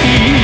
You.